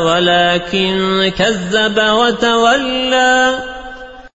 ولكن كذب وتولى